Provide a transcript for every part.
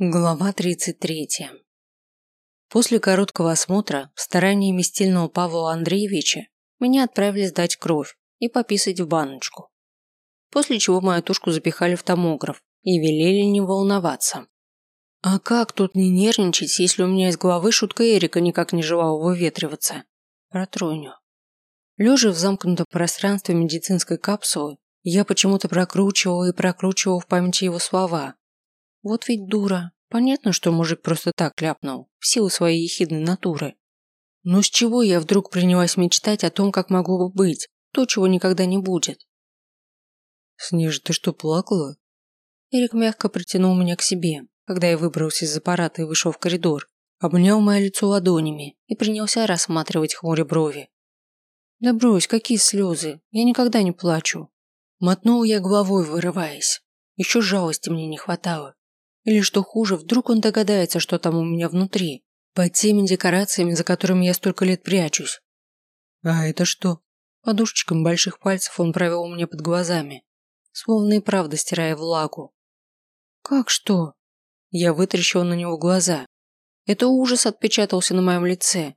Глава 33. После короткого осмотра стараниями стильного Павла Андреевича меня отправили сдать кровь и пописать в баночку. После чего мою тушку запихали в томограф и велели не волноваться. А как тут не нервничать, если у меня из головы шутка Эрика никак не желала выветриваться? Про тройню. Лежа в замкнутом пространстве медицинской капсулы, я почему-то прокручивала и прокручивала в памяти его слова, вот ведь дура. Понятно, что мужик просто так ляпнул, в силу своей ехидной натуры. Но с чего я вдруг принялась мечтать о том, как могло бы быть, то, чего никогда не будет? Снежа, ты что, плакала? Эрик мягко притянул меня к себе, когда я выбрался из аппарата и вышел в коридор, обнял мое лицо ладонями и принялся рассматривать хмуря брови. Да брось, какие слезы, я никогда не плачу. Мотнул я головой, вырываясь. Еще жалости мне не хватало. Или что хуже, вдруг он догадается, что там у меня внутри, под теми декорациями, за которыми я столько лет прячусь. А это что? Подушечком больших пальцев он провел мне под глазами, словно и правда стирая влагу. Как что? Я вытрящила на него глаза. Это ужас отпечатался на моем лице.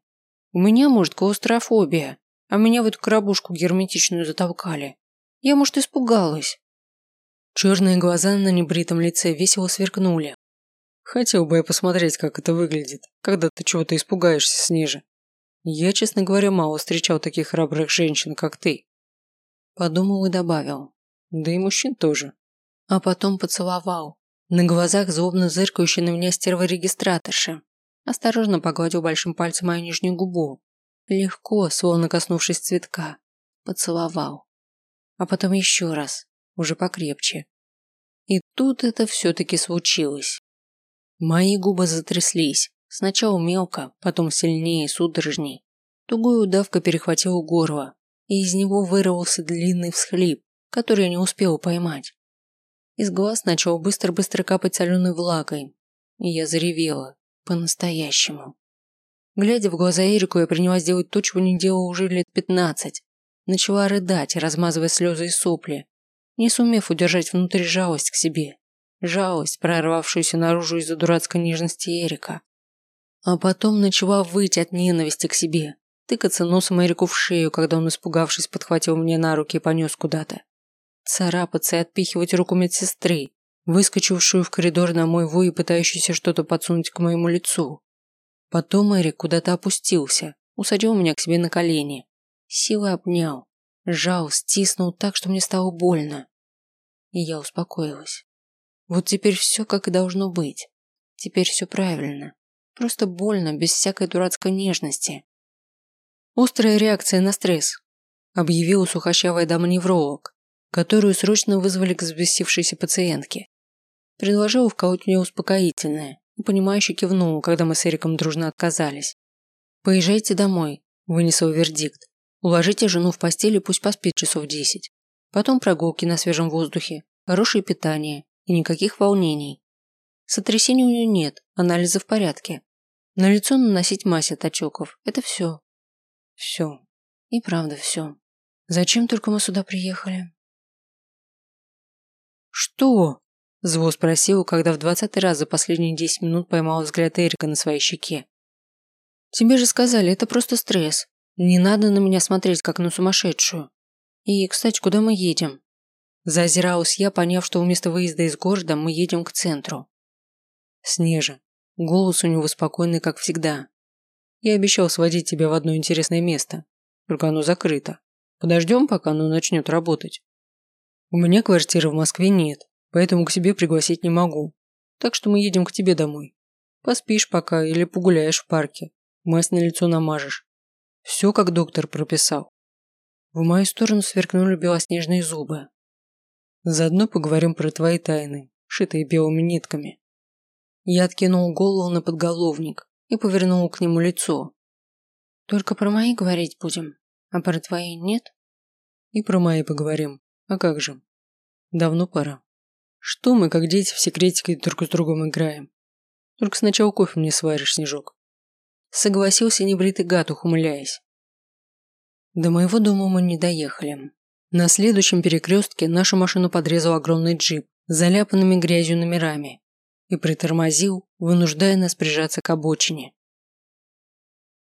У меня, может, клаустрофобия, а меня в эту коробушку герметичную затолкали. Я, может, испугалась. Черные глаза на небритом лице весело сверкнули. Хотел бы я посмотреть, как это выглядит, когда ты чего-то испугаешься, Снежа. Я, честно говоря, мало встречал таких храбрых женщин, как ты. Подумал и добавил. Да и мужчин тоже. А потом поцеловал. На глазах злобно зыркающей на меня стерворегистраторши. Осторожно погладил большим пальцем мою нижнюю губу. Легко, словно коснувшись цветка. Поцеловал. А потом еще раз уже покрепче. И тут это все-таки случилось. Мои губы затряслись, сначала мелко, потом сильнее, судорожней. Тугой удавка перехватила горло, и из него вырвался длинный всхлип, который я не успела поймать. Из глаз начал быстро-быстро капать соленой влагой, и я заревела, по-настоящему. Глядя в глаза Эрику, я принялась делать то, чего не делала уже лет пятнадцать. Начала рыдать, размазывая слезы и сопли, не сумев удержать внутри жалость к себе. Жалость, прорвавшуюся наружу из-за дурацкой нежности Эрика. А потом начала выть от ненависти к себе, тыкаться носом Эрику в шею, когда он, испугавшись, подхватил мне на руки и понес куда-то. Царапаться и отпихивать руку медсестры, выскочившую в коридор на мой вой и пытающуюся что-то подсунуть к моему лицу. Потом Эрик куда-то опустился, усадил меня к себе на колени, силой обнял, сжал, стиснул так, что мне стало больно. И я успокоилась. Вот теперь все как и должно быть. Теперь все правильно. Просто больно, без всякой дурацкой нежности. Острая реакция на стресс. Объявила сухощавая дама-невролог, которую срочно вызвали к взбесившейся пациентке. Предложила вколоть мне успокоительное и понимающе кивнула, когда мы с Эриком дружно отказались. «Поезжайте домой», – вынесла вердикт. «Уложите жену в постель и пусть поспит часов десять. Потом прогулки на свежем воздухе, хорошее питание и никаких волнений. Сотрясений у нее нет, анализы в порядке. На лицо наносить мазь от отеков. Это все. Все. И правда все. Зачем только мы сюда приехали? Что? Зло спросил, когда в двадцатый раз за последние десять минут поймал взгляд Эрика на своей щеке. Тебе же сказали, это просто стресс. Не надо на меня смотреть, как на сумасшедшую. И, кстати, куда мы едем? Зазиралась я, поняв, что вместо выезда из города мы едем к центру. Снежа. Голос у него спокойный, как всегда. Я обещал сводить тебя в одно интересное место. Только оно закрыто. Подождем, пока оно начнет работать. У меня квартиры в Москве нет, поэтому к себе пригласить не могу. Так что мы едем к тебе домой. Поспишь пока или погуляешь в парке. Мазь на лицо намажешь. Все, как доктор прописал. В мою сторону сверкнули белоснежные зубы. Заодно поговорим про твои тайны, шитые белыми нитками. Я откинул голову на подголовник и повернул к нему лицо. Только про мои говорить будем, а про твои нет? И про мои поговорим. А как же? Давно пора. Что мы, как дети, в секретике друг с другом играем? Только сначала кофе мне сваришь, Снежок. Согласился небритый гад, ухмыляясь. До моего дома мы не доехали. На следующем перекрестке нашу машину подрезал огромный джип с заляпанными грязью номерами. и притормозил, вынуждая нас прижаться к обочине.